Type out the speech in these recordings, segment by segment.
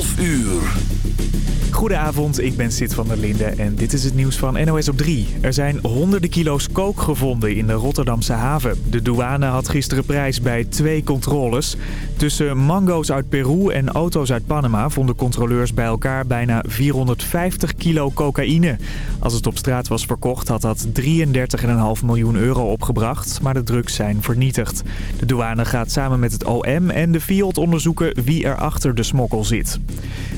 12 uur. Goedenavond, ik ben Sid van der Linde en dit is het nieuws van NOS op 3. Er zijn honderden kilo's kook gevonden in de Rotterdamse haven. De douane had gisteren prijs bij twee controles. Tussen mango's uit Peru en auto's uit Panama vonden controleurs bij elkaar bijna 450 kilo cocaïne. Als het op straat was verkocht had dat 33,5 miljoen euro opgebracht, maar de drugs zijn vernietigd. De douane gaat samen met het OM en de FIOD onderzoeken wie er achter de smokkel zit.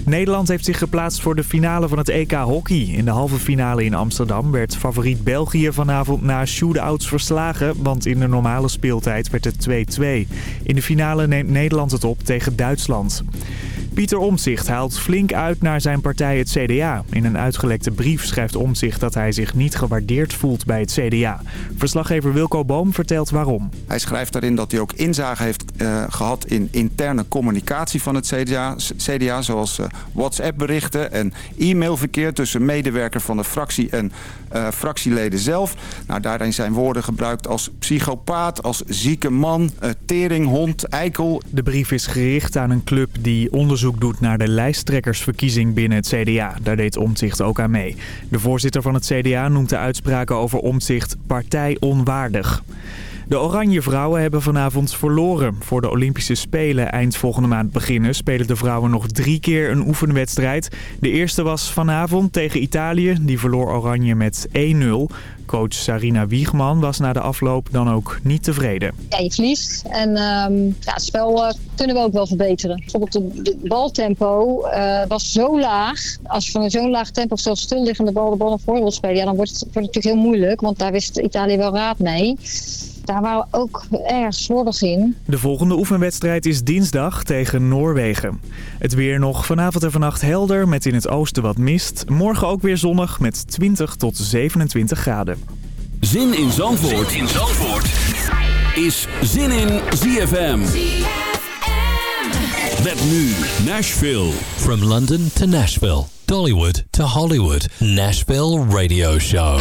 Nederland heeft zich geplaatst voor de finale van het EK Hockey. In de halve finale in Amsterdam werd favoriet België vanavond na shootouts verslagen, want in de normale speeltijd werd het 2-2. In de finale neemt Nederland het op tegen Duitsland. Pieter Omtzigt haalt flink uit naar zijn partij het CDA. In een uitgelekte brief schrijft Omtzigt dat hij zich niet gewaardeerd voelt bij het CDA. Verslaggever Wilco Boom vertelt waarom. Hij schrijft daarin dat hij ook inzage heeft uh, gehad in interne communicatie van het CDA. CDA zoals uh, WhatsApp-berichten en e-mailverkeer tussen medewerker van de fractie en uh, fractieleden zelf. Nou, daarin zijn woorden gebruikt als psychopaat, als zieke man, teringhond, eikel. De brief is gericht aan een club die onderzoek doet naar de lijsttrekkersverkiezing binnen het CDA. Daar deed Omtzigt ook aan mee. De voorzitter van het CDA noemt de uitspraken over Omtzigt partijonwaardig. De Oranje Vrouwen hebben vanavond verloren. Voor de Olympische Spelen eind volgende maand beginnen... spelen de vrouwen nog drie keer een oefenwedstrijd. De eerste was vanavond tegen Italië. Die verloor Oranje met 1-0. Coach Sarina Wiegman was na de afloop dan ook niet tevreden. Ja, je verliest. En um, ja, het spel uh, kunnen we ook wel verbeteren. Bijvoorbeeld het baltempo uh, was zo laag. Als je van zo'n laag tempo zelfs stilliggende bal de bal naar voren wil spelen... Ja, dan wordt het, wordt het natuurlijk heel moeilijk. Want daar wist Italië wel raad mee. Daar waren we ook erg slordig in. De volgende oefenwedstrijd is dinsdag tegen Noorwegen. Het weer nog vanavond en vannacht helder met in het oosten wat mist. Morgen ook weer zonnig met 20 tot 27 graden. Zin in Zandvoort, zin in Zandvoort. is Zin in ZFM. Met nu Nashville. From London to Nashville. Dollywood to Hollywood. Nashville Radio Show.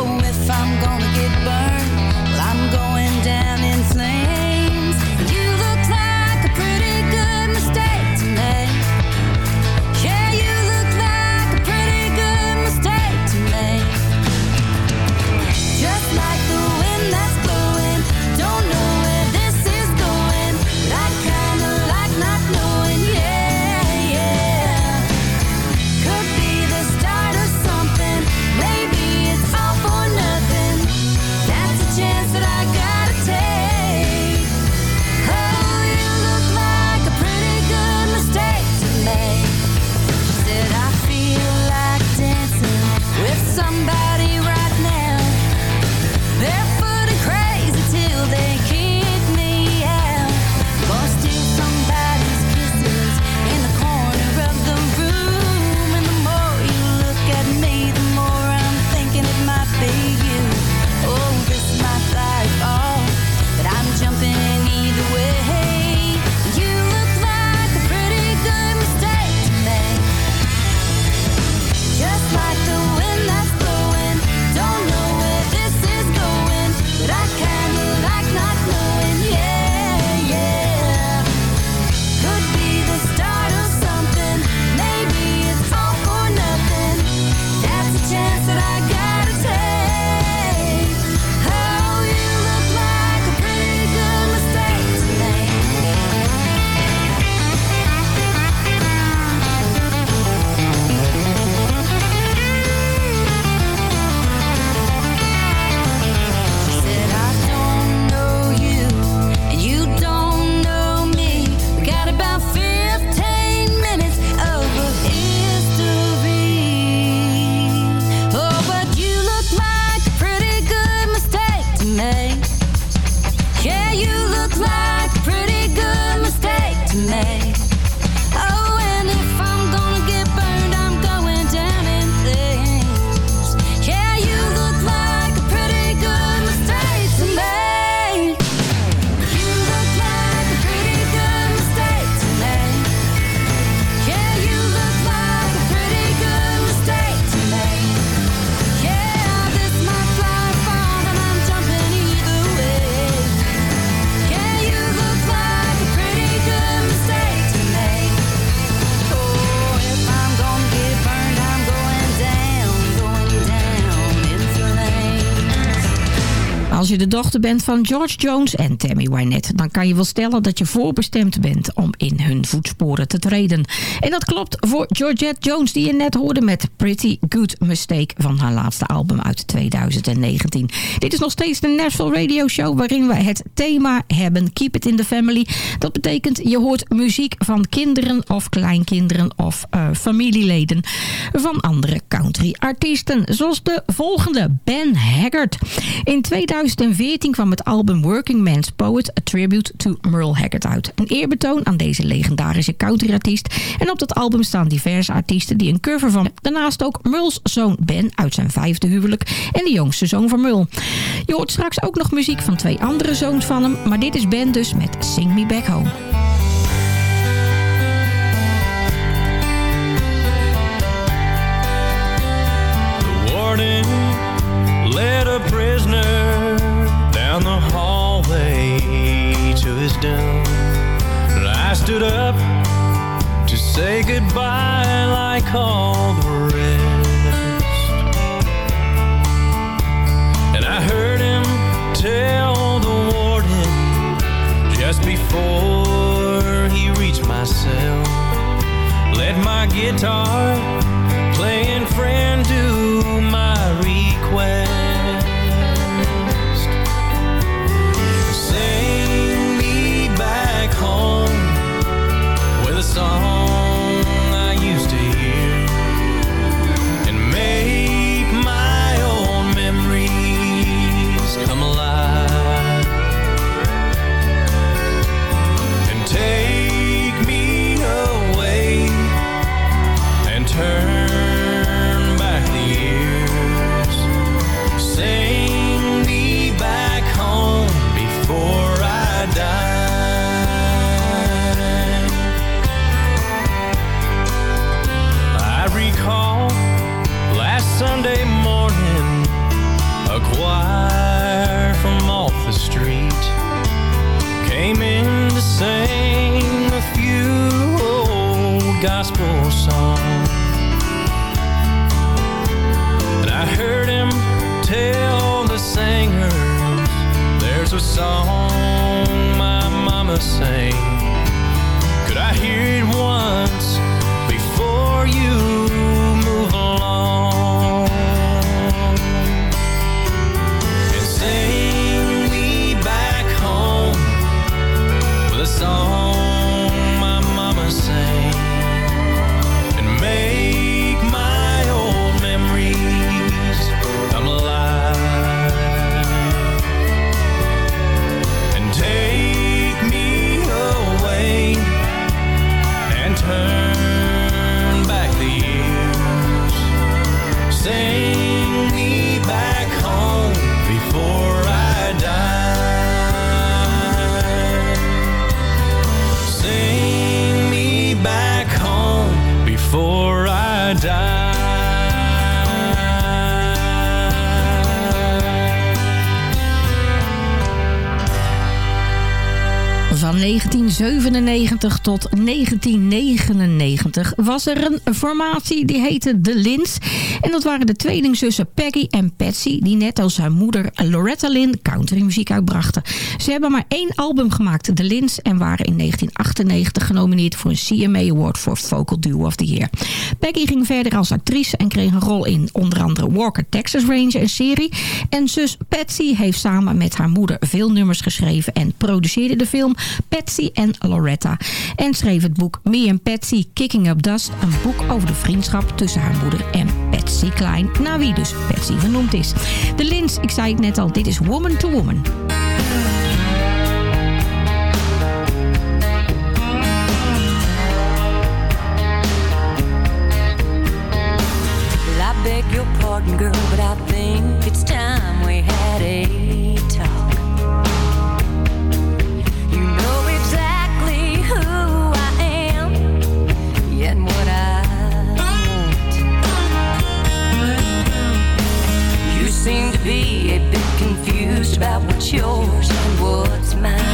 bent van George Jones en Tammy Wynette... dan kan je wel stellen dat je voorbestemd bent om in hun voetsporen te treden. En dat klopt voor Georgette Jones die je net hoorde met Pretty Good Mistake... van haar laatste album uit 2019. Dit is nog steeds de Nashville Radio Show waarin we het thema hebben Keep It In The Family. Dat betekent je hoort muziek van kinderen of kleinkinderen of uh, familieleden van andere country artiesten. Zoals de volgende, Ben Haggard. In 2014 kwam het album Working Man's Poet, A Tribute to Merle Haggard uit. Een eerbetoon aan deze legendarische countryartiest. En op dat album staan diverse artiesten die een cover van. Daarnaast ook Merle's zoon Ben uit zijn vijfde huwelijk en de jongste zoon van Merle. Je hoort straks ook nog muziek van twee andere zoons van hem, maar dit is Ben dus met Sing Me Back Home. led a prisoner down the hallway to his doom. And I stood up to say goodbye like all the rest. And I heard him tell the warden just before he reached my cell, let my guitar was er een formatie die heette De Lins. En dat waren de tweelingzussen Peggy en Patsy... die net als haar moeder Loretta Lynn countrymuziek uitbrachten. Ze hebben maar één album gemaakt, De Lins... en waren in 1998 genomineerd voor een CMA Award voor Vocal Duo of the Year. Peggy ging verder als actrice en kreeg een rol in onder andere Walker Texas Ranger, een serie. En zus Patsy heeft samen met haar moeder veel nummers geschreven... en produceerde de film Patsy en Loretta. En schreef het boek Me and Patsy Kicking Up Dust. Een boek over de vriendschap tussen haar moeder en Patsy Klein. Naar wie dus Patsy genoemd is. De Lins, ik zei het net al, dit is Woman to Woman. I beg your pardon, girl, but I think it's about what's yours and what's mine.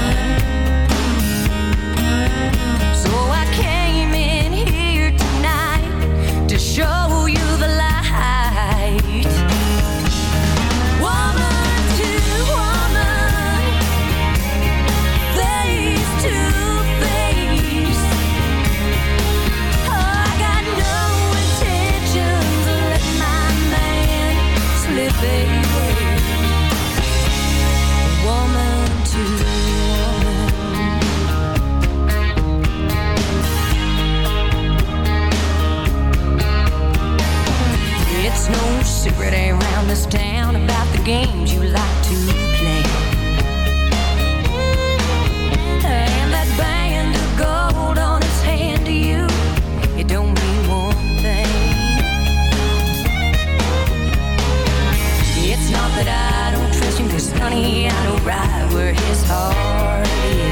Secret around this town about the games you like to play. And that band of gold on its hand to you, it don't mean one thing. It's not that I don't trust him, cause honey, I know right where his heart is.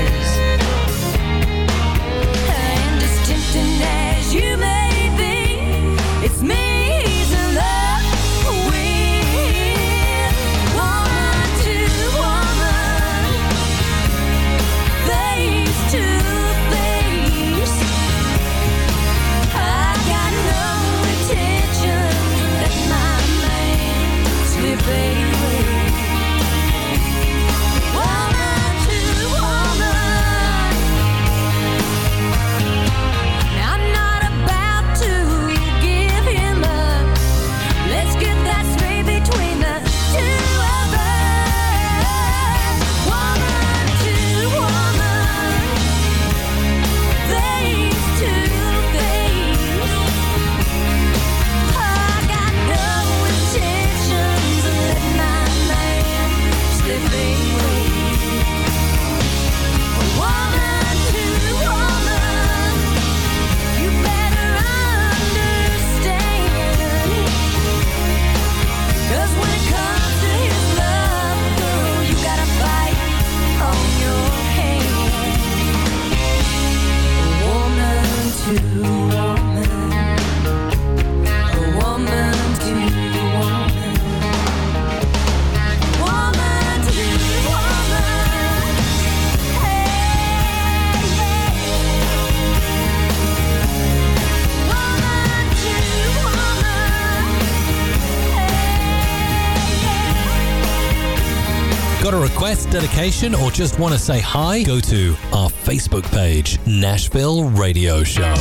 Dedication, or just want to say hi? Go to our Facebook page, Nashville Radio Show.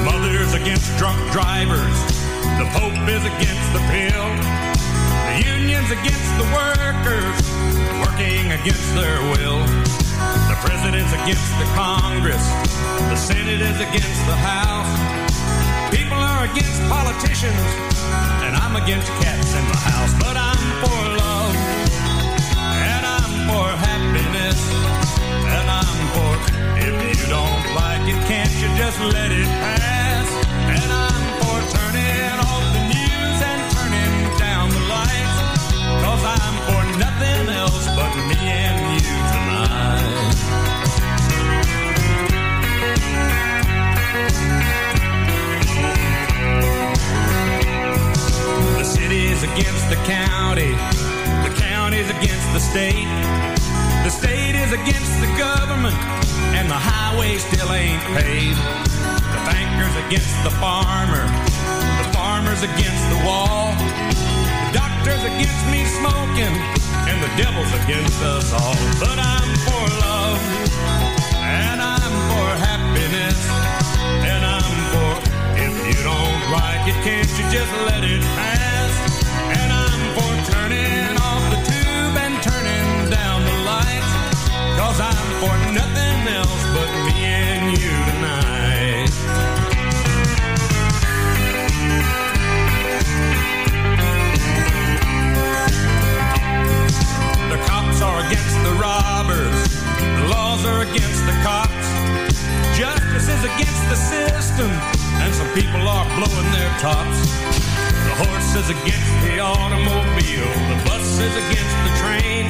Mothers against drunk drivers. The Pope is against the pill. The unions against the workers, working against their will. The president's against the Congress. The Senate is against the House. Against politicians, and I'm against cats in the house. But I'm for love, and I'm for happiness, and I'm for if you don't like it, can't you just let it pass? And I'm against the county. The county's against the state. The state is against the government. And the highway still ain't paved. The banker's against the farmer. The farmer's against the wall. The doctor's against me smoking. And the devil's against us all. But I'm for love. And I'm for happiness. And I'm for if you don't like it, can't you just let it pass? Against the robbers. The laws are against the cops. Justice is against the system. Some people are blowing their tops. The horse is against the automobile. The bus is against the train.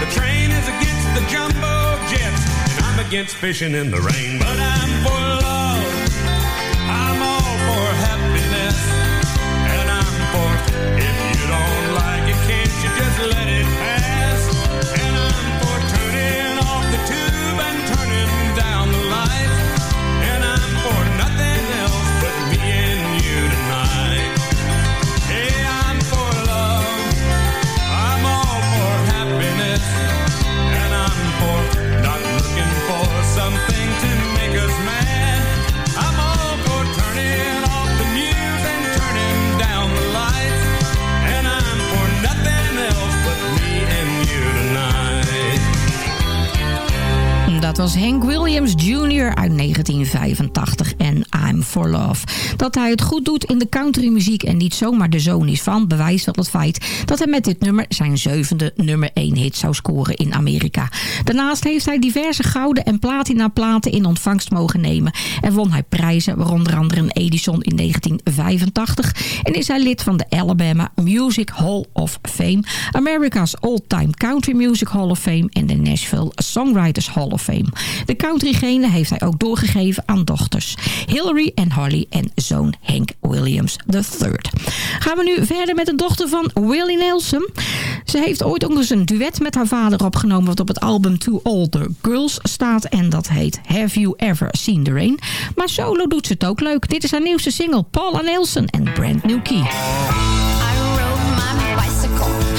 The train is against the jumbo jets. And I'm against fishing in the rain. But I'm for love. Was Hank Williams Jr. uit 1985 for Love. Dat hij het goed doet in de countrymuziek en niet zomaar de zoon is van... bewijst wel het feit dat hij met dit nummer zijn zevende nummer 1 hit zou scoren in Amerika. Daarnaast heeft hij diverse gouden en platina platen in ontvangst mogen nemen... en won hij prijzen, waaronder andere een Edison in 1985... en is hij lid van de Alabama Music Hall of Fame... America's All-Time Country Music Hall of Fame... en de Nashville Songwriters Hall of Fame. De country-gene heeft hij ook doorgegeven aan dochters Hillary en Holly en zoon Hank Williams III. Gaan we nu verder met de dochter van Willie Nelson. Ze heeft ooit ook eens een duet met haar vader opgenomen... wat op het album To Older Girls staat en dat heet Have You Ever Seen the Rain. Maar solo doet ze het ook leuk. Dit is haar nieuwste single Paula Nelson en Brand New Key. I rode my bicycle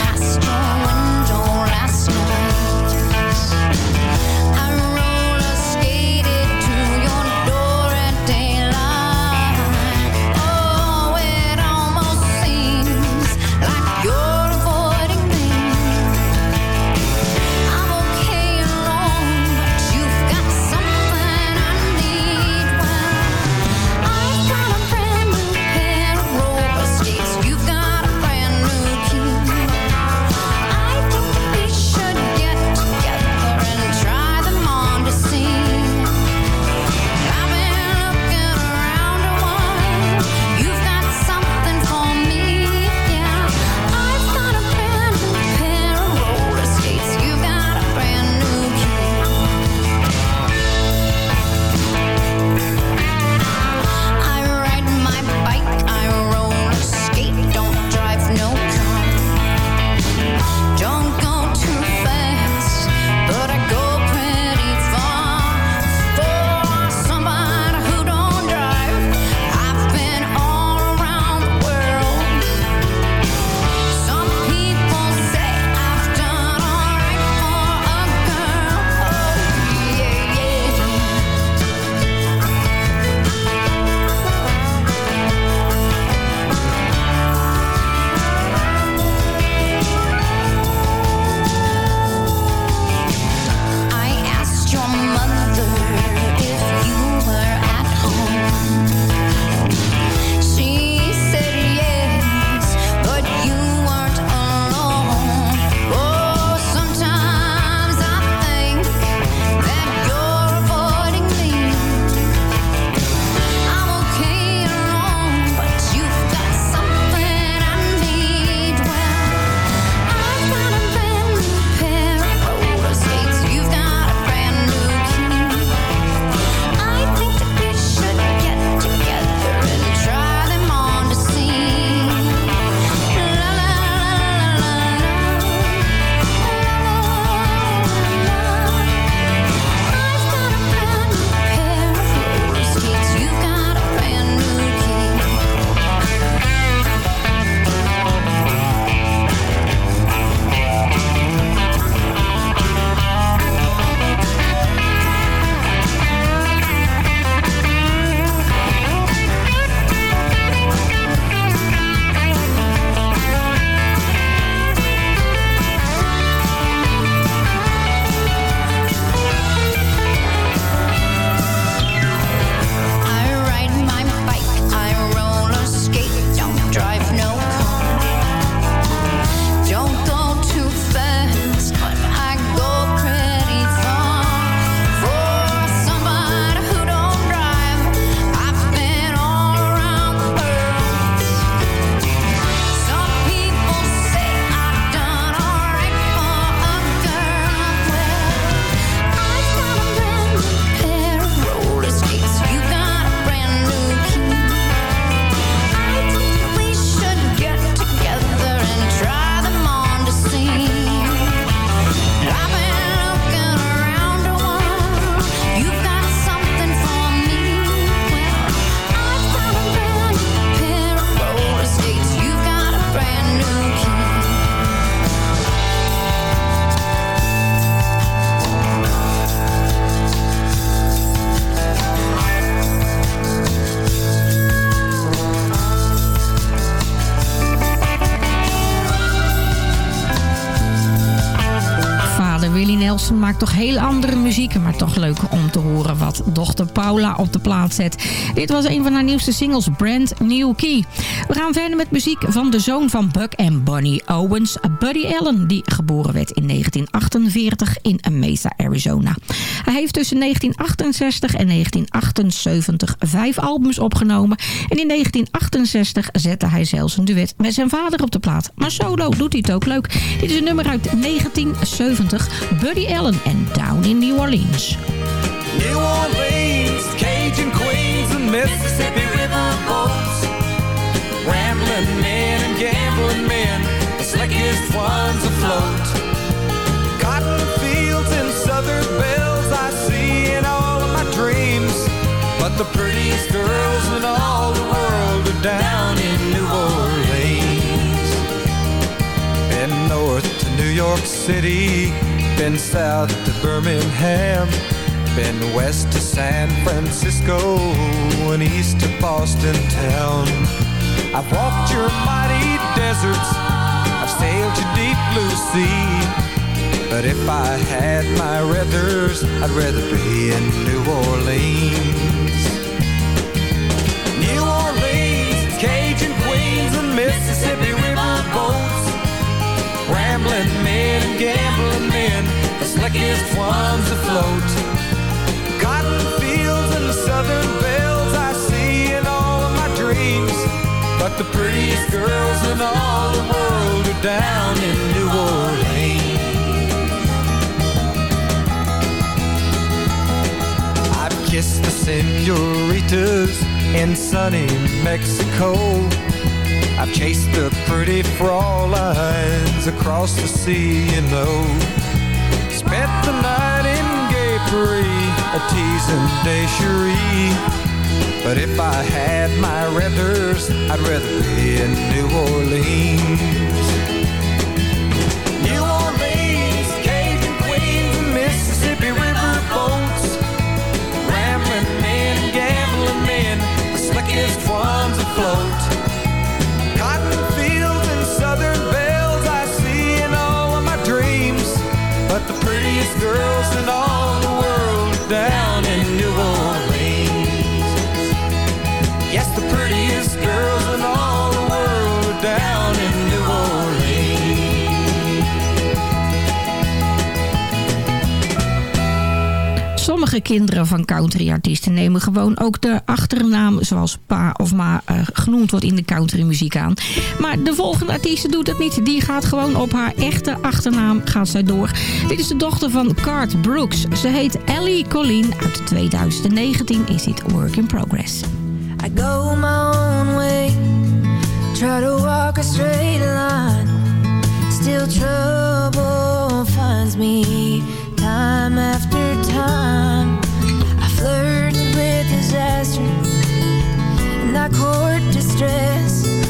Maakt toch heel andere muziek. Maar toch leuk om te horen wat dochter Paula op de plaat zet. Dit was een van haar nieuwste singles, Brand New Key. We gaan verder met muziek van de zoon van Buck en Bonnie Owens, Buddy Allen. Die geboren werd in 1948 in Mesa, Arizona. Hij heeft tussen 1968 en 1978 vijf albums opgenomen. En in 1968 zette hij zelfs een duet met zijn vader op de plaat. Maar solo doet hij het ook leuk. Dit is een nummer uit 1970. Buddy Allen en Down in New Orleans. New Orleans, Cajun Queens and Mississippi River boats. Rambling men and gambling men, the slickest ones afloat. Cotton fields and southern bells I see in all of my dreams. But the prettiest girls in all the world are down in New Orleans. Been north to New York City, been south to Birmingham. Been west to San Francisco and east to Boston town. I've walked your mighty deserts, I've sailed your deep blue sea. But if I had my ruthers, I'd rather be in New Orleans. New Orleans, Cajun Queens and Mississippi. Rambling men and gambling men, the slickest ones afloat. Cotton fields and the southern bells I see in all of my dreams. But the prettiest girls in all the world are down in New Orleans. I've kissed the senoritas in sunny Mexico. I've chased the pretty Fraulines across the sea, you know. Spent the night in Gay Paris, a teasing day cherie. But if I had my ruthers, I'd rather be in New Orleans. New Orleans, Cajun Queens and Mississippi River boats. Rambling men gambling men, the slickest ones afloat. Girls in all the world down Sommige kinderen van countryartiesten nemen gewoon ook de achternaam zoals pa of ma eh, genoemd wordt in de countrymuziek aan. Maar de volgende artiest doet dat niet. Die gaat gewoon op haar echte achternaam gaat zij door. Dit is de dochter van Cart Brooks. Ze heet Ellie Colleen. Uit 2019 is dit Work in Progress. I go my own way, try to walk a straight line. Still trouble finds me time after time. Disaster and I court distress.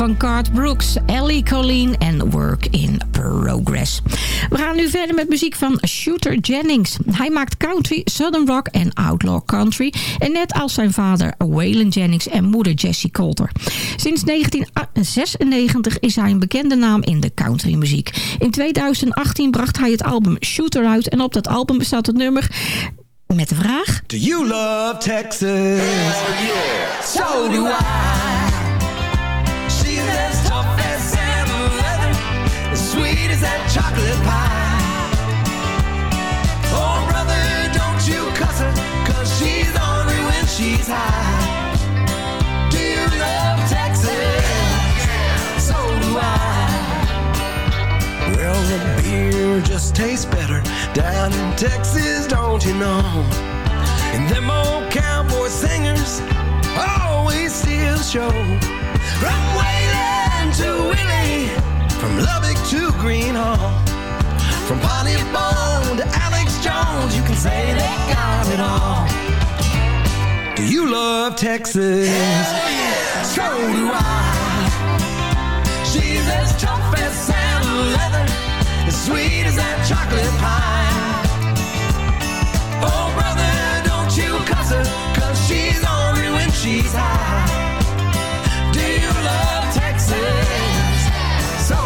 Van Cart Brooks, Ellie Colleen en Work in Progress. We gaan nu verder met muziek van Shooter Jennings. Hij maakt country, southern rock en outlaw country. En net als zijn vader Waylon Jennings en moeder Jessie Coulter. Sinds 1996 is hij een bekende naam in de countrymuziek. In 2018 bracht hij het album Shooter uit. En op dat album bestaat het nummer met de vraag... Do you love Texas? So do I. chocolate pie. Oh, brother, don't you cuss her, cause she's ornery when she's high. Do you love Texas? So do I. Well, the beer just tastes better down in Texas, don't you know? And them old cowboy singers always steal show. From Waylon to Willie, from Lubbock to Gruene Hall, from Bonnie Bone to Alex Jones, you can say they got it all. Do you love Texas? Hell yeah. So do I. She's as tough as salmon leather, as sweet as that chocolate pie. Oh, brother, don't you cuss her, cause she's ornery when she's high. Do you love Texas?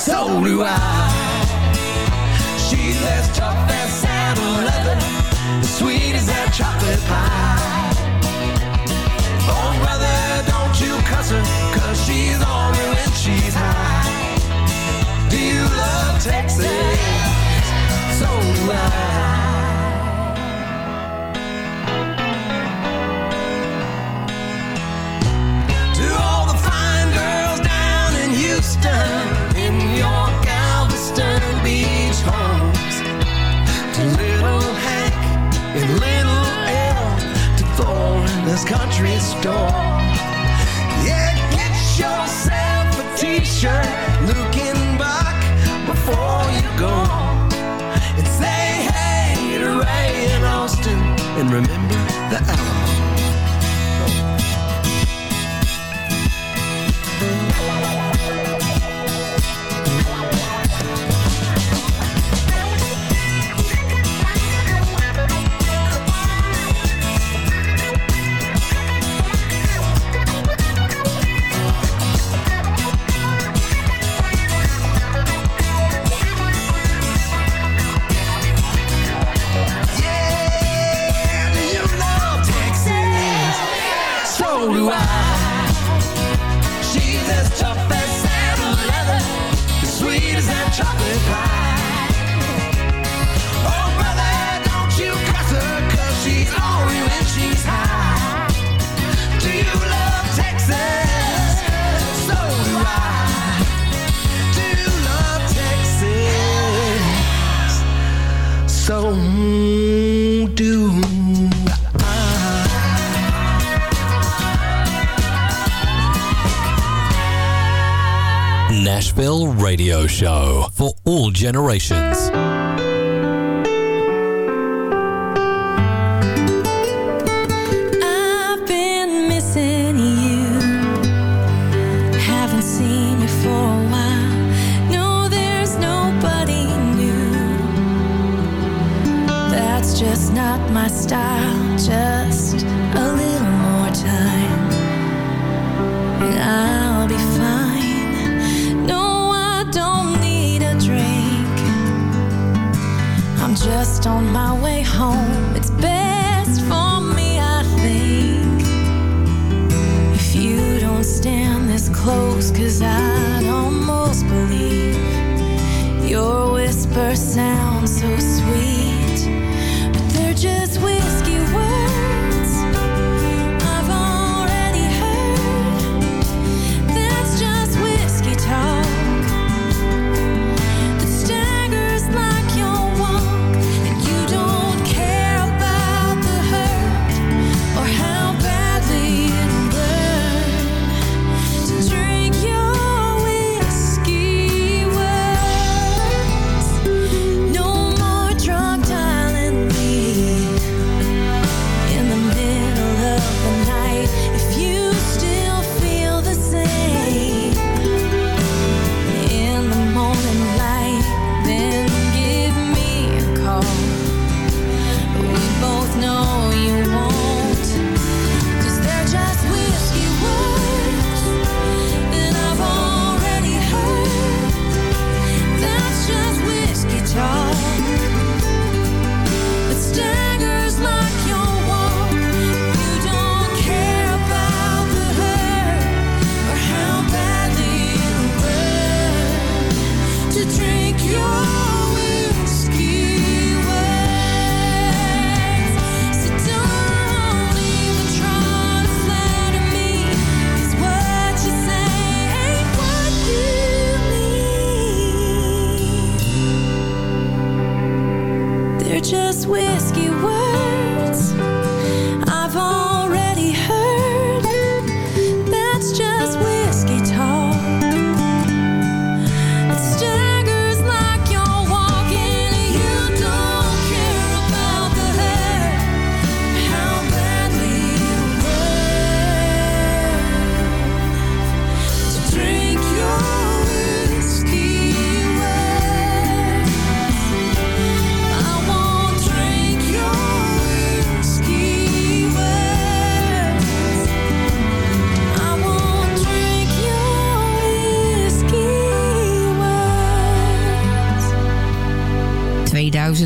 So do I. She's as tough as saddle leather, as sweet as that chocolate pie. Oh, brother, don't you cuss her, cause she's on me when she's high. Do you love Texas? So do I. To all the fine girls down in Houston, Thor country store. Yeah, get yourself a t-shirt, looking back before you go. And say hey to Ray and Austin, and remember the Alamo. Generations.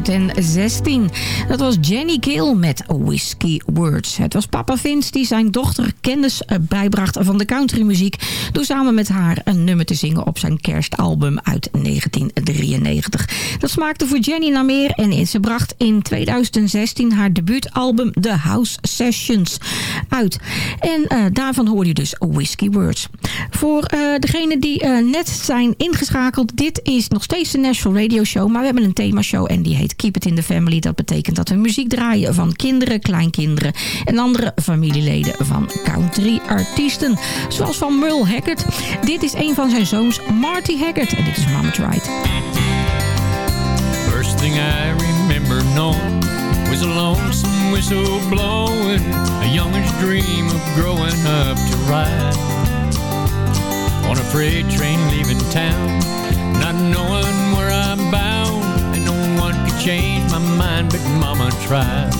2016. Dat was Jenny Gill met Whiskey Words. Het was papa Vince die zijn dochter kennis eh, bijbracht van de countrymuziek... door samen met haar een nummer te zingen op zijn kerstalbum uit 1993. Dat smaakte voor Jenny naar meer en ze bracht in 2016 haar debuutalbum The House Sessions uit. En eh, daarvan hoor je dus Whiskey Words. Voor eh degenen die net zijn ingeschakeld, dit is nog steeds de Nashville Radio Show, maar we hebben een themashow en die heet Keep It In The Family. Dat betekent dat we muziek draaien van kinderen, kleinkinderen en andere familieleden van country artiesten. Zoals van Merle Haggard. Dit is een van zijn zoons, Marty Haggard. En dit is Mama Tried. First thing I remember knowing was a lonesome whistle blowing, a younger's dream of growing up to ride on a freight train leaving town, not knowing change my mind, but Mama tried.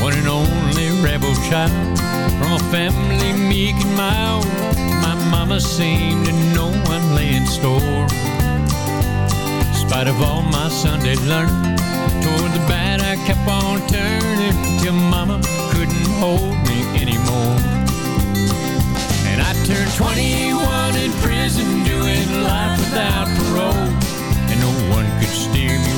One and only rebel child from a family meek and mild, my mama seemed to know I'm laying store In spite of all my Sunday learning. Toward the bad I kept on turning till mama couldn't hold me anymore. And I turned 21 in prison doing life without parole.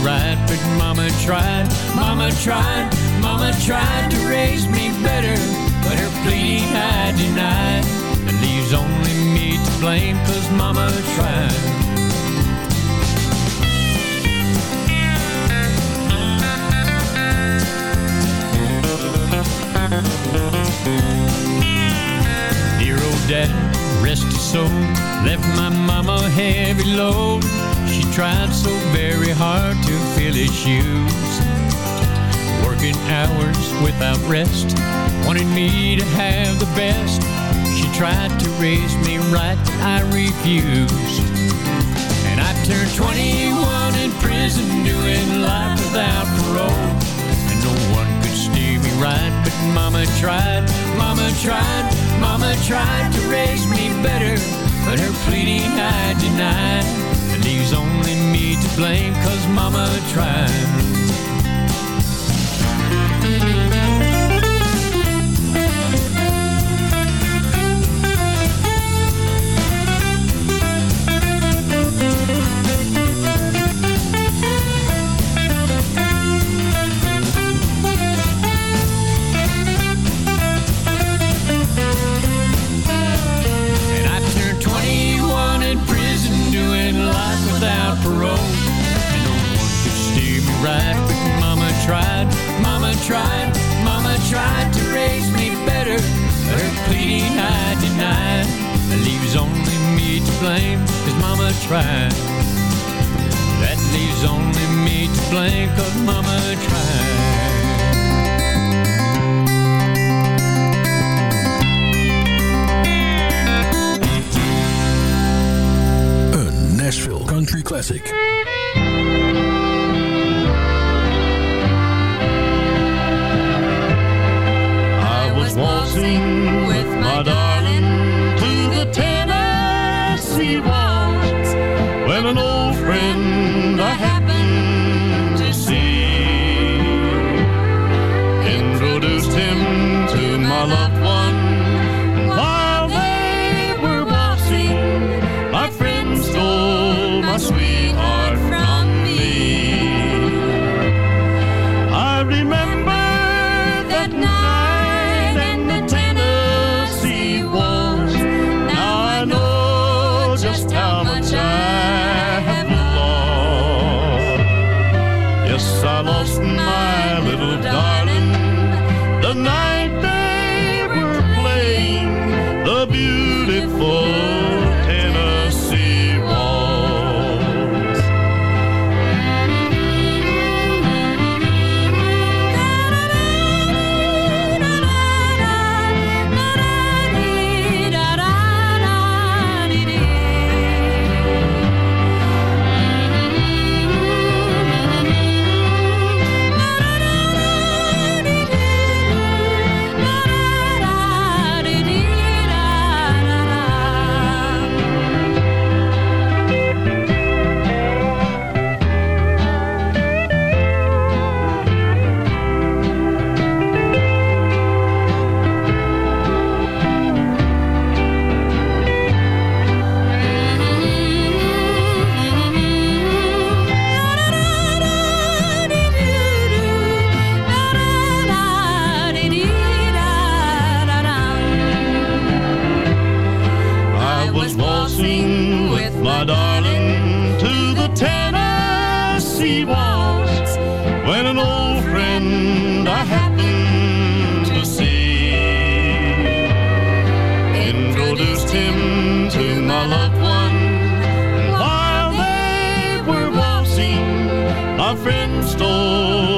Right, but mama tried, mama tried, mama tried to raise me better. But her pleading I denied. It leaves only me to blame, cause mama tried. Dear old daddy, rest his soul. Left my mama heavy load. Tried so very hard to fill his shoes. Working hours without rest. Wanted me to have the best. She tried to raise me right, I refused. And I turned 21 in prison doing life without parole. And no one could steer me right, but mama tried, mama tried, mama tried to raise me better. But her pleading I denied. Leaves only me to blame, cause mama tried. Mama tried. That leaves only me to blame, cause mama tried. Een Nashville Country Classic. I was waltzing was waltzing with my darling to the Tennessee waltz when an old friend I happened to see introduced him to my loved one. While they were waltzing, my friend stole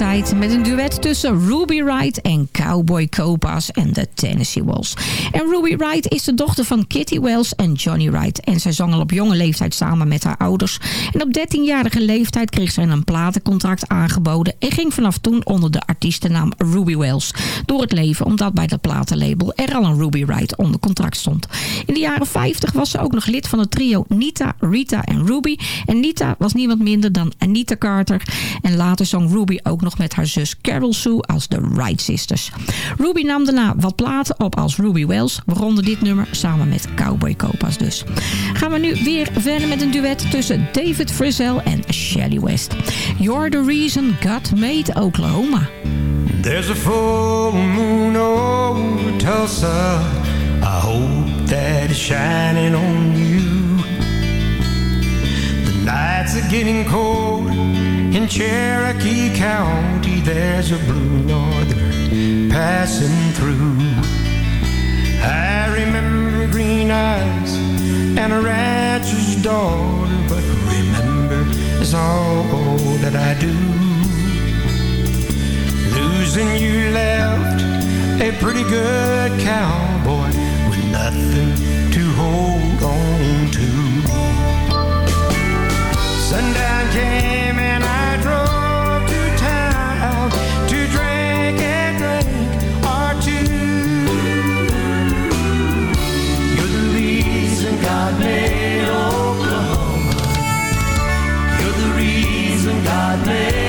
tijd met een duet tussen Ruby Wright en Cowboy Copas en de Tennessee Walls. En Ruby Wright is de dochter van Kitty Wells en Johnny Wright. En zij zong al op jonge leeftijd samen met haar ouders. En op 13-jarige leeftijd kreeg zij een platencontract aangeboden... en ging vanaf toen onder de artiestennaam Ruby Wells door het leven... omdat bij dat platenlabel er al een Ruby Wright onder contract stond. In de jaren 50 was ze ook nog lid van het trio Nita, Rita en Ruby. En Nita was niemand minder dan Anita Carter. En later zong Ruby ook nog met haar zus Carol Sue als de Wright Sisters. Ruby nam daarna wat platen op als Ruby Wells, waaronder dit nummer samen met Cowboy Copas dus. Gaan we nu weer verder met een duet tussen David Frizzell en Shelly West. You're the reason God made Oklahoma. There's a full moon over Tulsa. I hope that it's shining on you. Nights are getting cold in Cherokee County. There's a blue norther passing through. I remember green eyes and a rancher's daughter, but remember is all that I do. Losing you left a pretty good cowboy with nothing to hold on Sundown came and I drove to town to drink and drink or two. You're the reason God made Oklahoma. You're the reason God made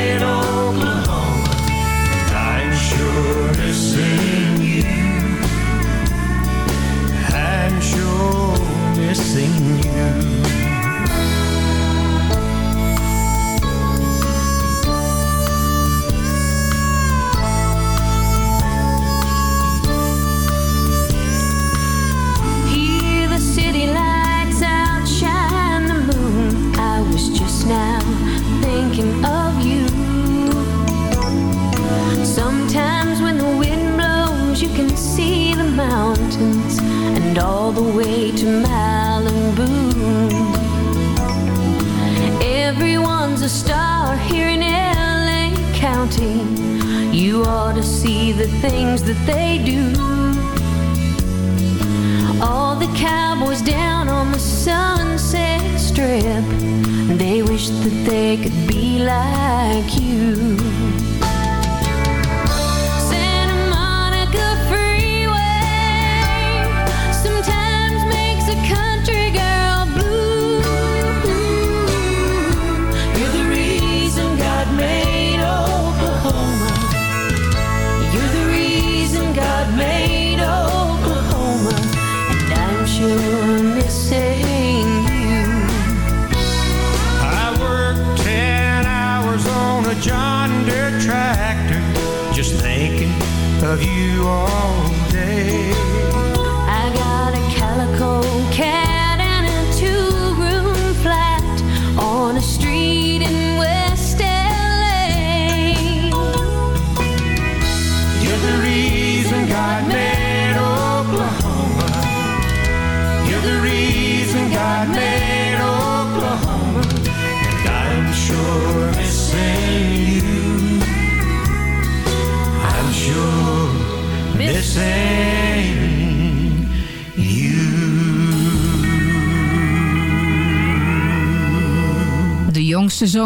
mountains and all the way to Malibu. Everyone's a star here in LA County. You ought to see the things that they do. All the cowboys down on the sunset strip They wish that they could be like you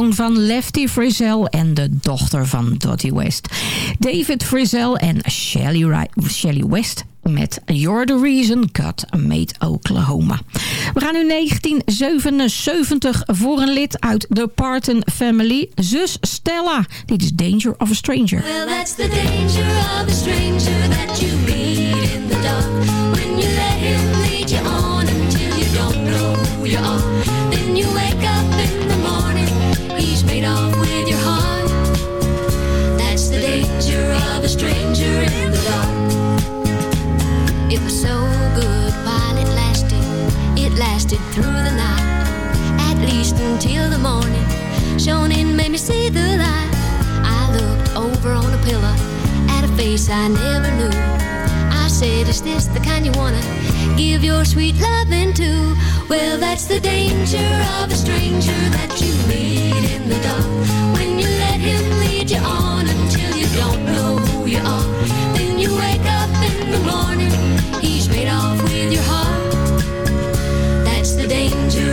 van Lefty Frizzell en de dochter van Dottie West. David Frizzell en Shelly, Shelly West met You're the Reason God Made Oklahoma. We gaan nu 1977 voor een lid uit de Parton Family. Zus Stella. Dit is Danger of a Stranger. Well, that's the danger of a stranger that you meet in the dark. When you let him lead you on until you don't know who you are. Lasted through the night, at least until the morning. Shone in, made me see the light. I looked over on a pillow at a face I never knew. I said, Is this the kind you wanna give your sweet loving to? Well, that's the danger of a stranger that you meet in the dark. When you let him lead you on until you don't know who you are. Then you wake up in the morning, he's made off with your heart.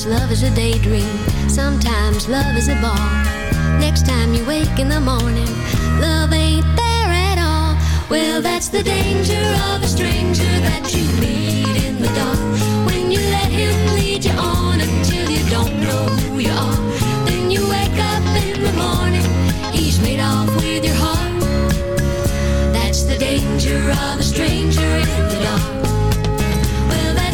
Sometimes love is a daydream, sometimes love is a ball. Next time you wake in the morning, love ain't there at all. Well, that's the danger of a stranger that you meet in the dark. When you let him lead you on until you don't know who you are. Then you wake up in the morning, he's made off with your heart. That's the danger of a stranger in the dark.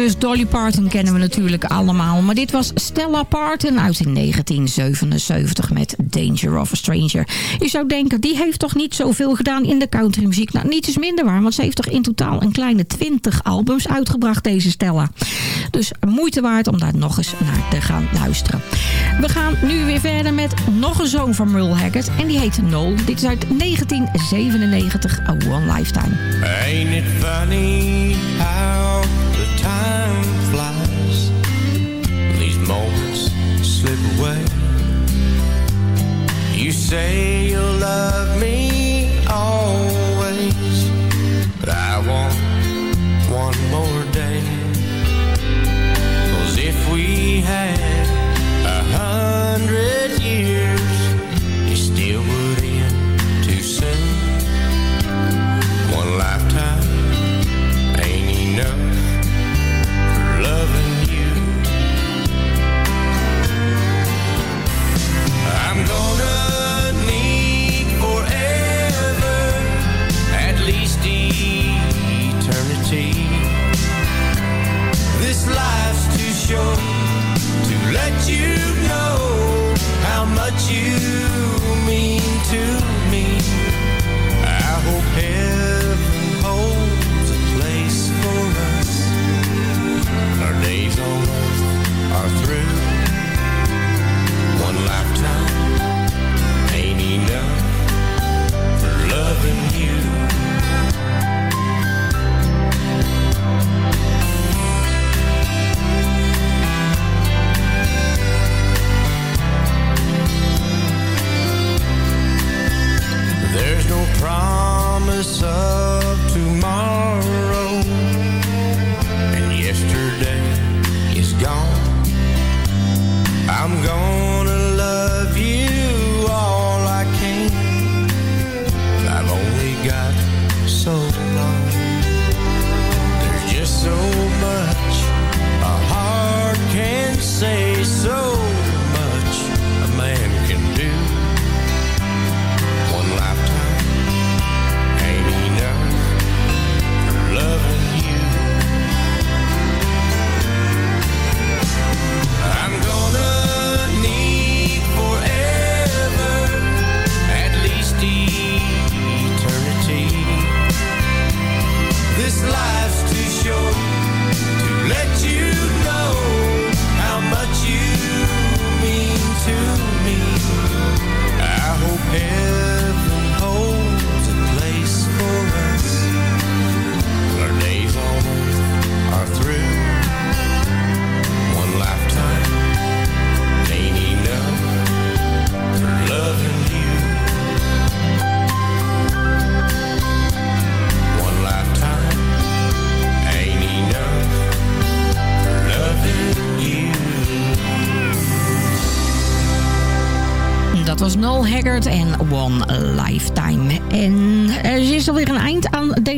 Zus Dolly Parton kennen we natuurlijk allemaal. Maar dit was Stella Parton uit in 1977 met Danger of a Stranger. Je zou denken, die heeft toch niet zoveel gedaan in de countrymuziek. Nou, niets is minder waar, want ze heeft toch in totaal een kleine 20 albums uitgebracht, deze Stella. Dus moeite waard om daar nog eens naar te gaan luisteren. We gaan nu weer verder met nog een zoon van Merle Haggard. En die heet Noel. Dit is uit 1997, A One Lifetime. Ain't it funny say you'll love me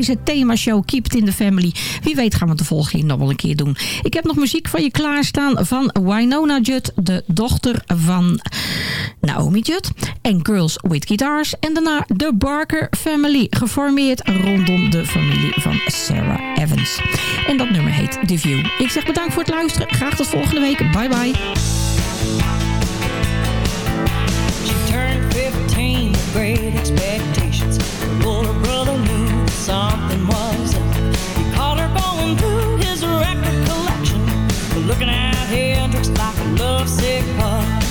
deze themashow Keep It In The Family. Wie weet gaan we de volgende nog wel een keer doen. Ik heb nog muziek voor je klaarstaan van Winona Judd, de dochter van Naomi Judd. En Girls With Guitars. En daarna de Barker Family, geformeerd rondom de familie van Sarah Evans. En dat nummer heet The View. Ik zeg bedankt voor het luisteren. Graag tot volgende week. Bye bye. She turned 15 with great. навсегда.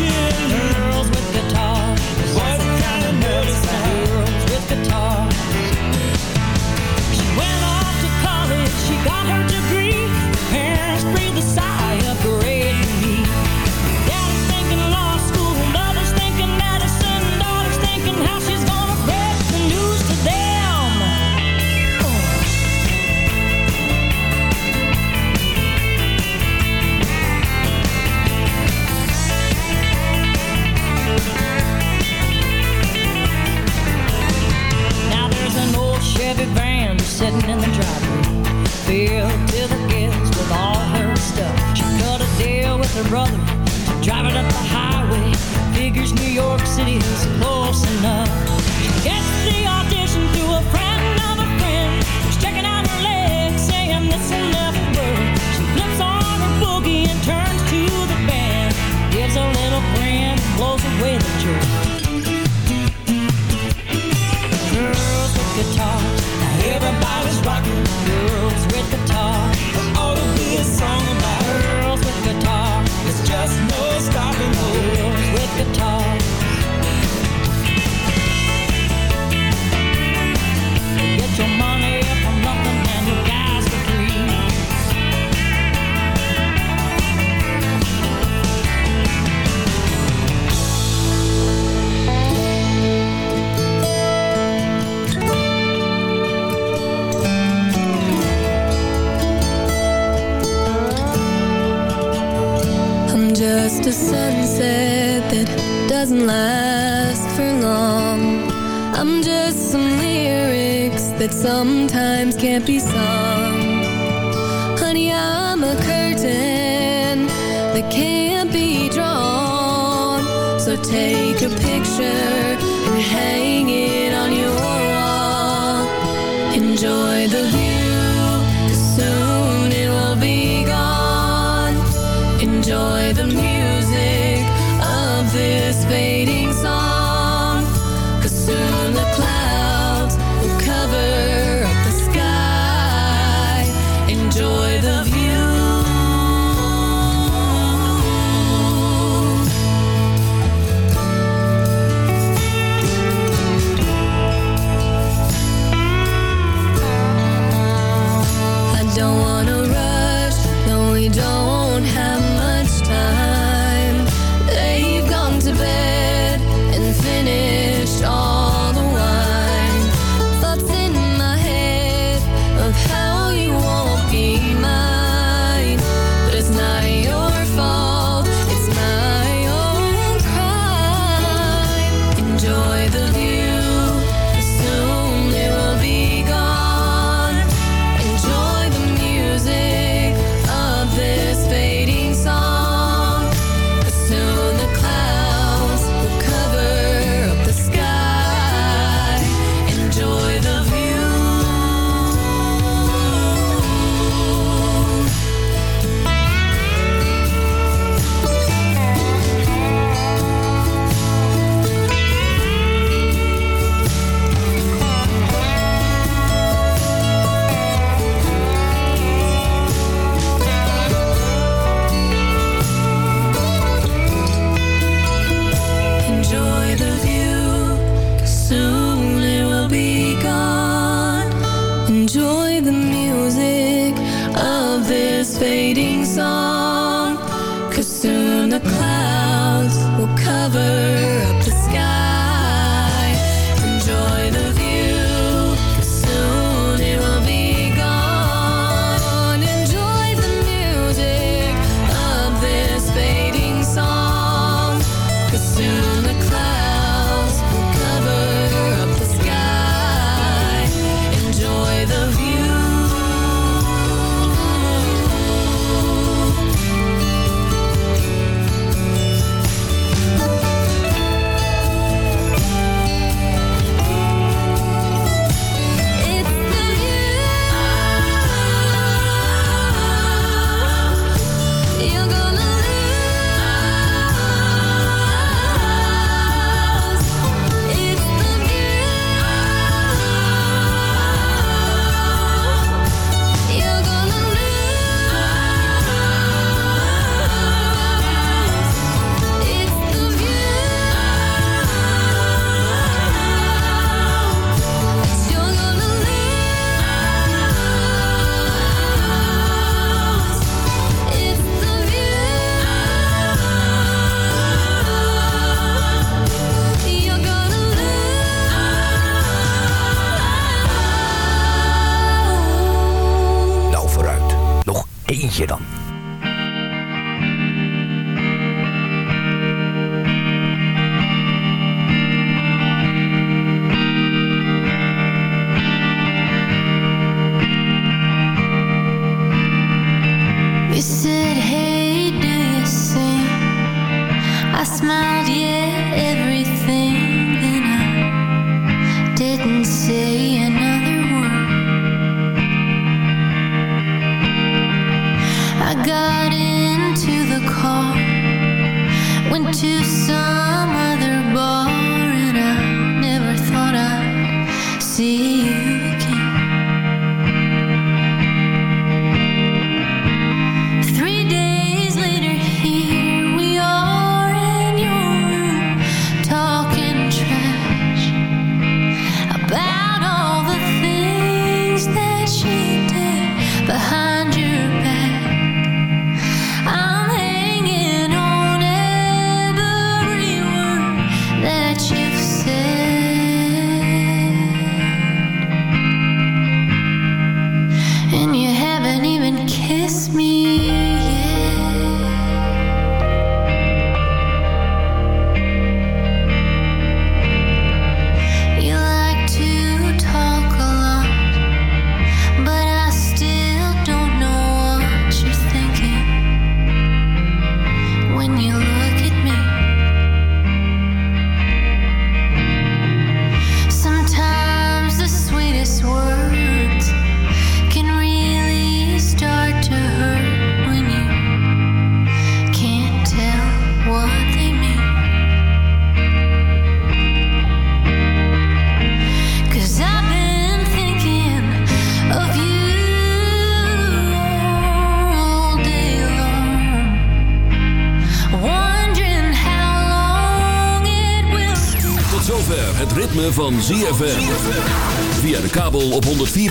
Out God.